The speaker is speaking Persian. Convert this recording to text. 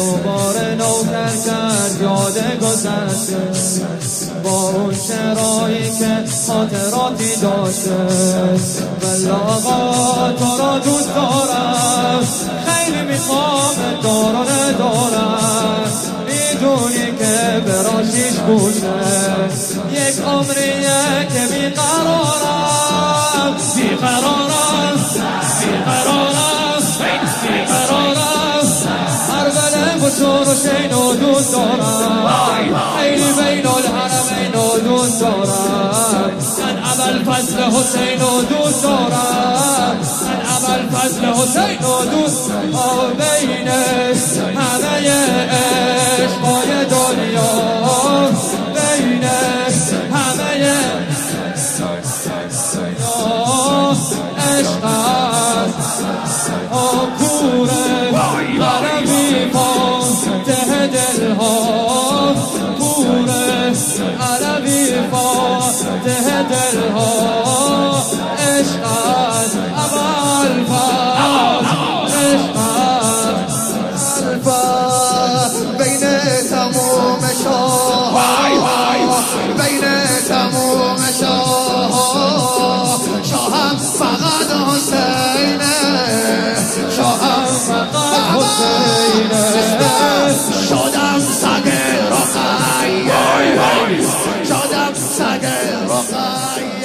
دوباره نوکر کرد یاد گذشته. با اون چرایی که خاطراتی داشته. بلا آقا تو را دوست دارم. خیلی می‌خوام دارانه دارم می‌دونی که براشیش گوشه یک عمریه که بیقرارم. بیقرارم بله رو شین و دوست دارم خیلی بین الحرمین و دوست دارم من اول فصل حسین و دوست دارم من اول فصل حسین و دوست بین همه عشقای دنیا بین همه عشق فاتح دلها عشق اول فاز عشق بین تموم شاه nossa.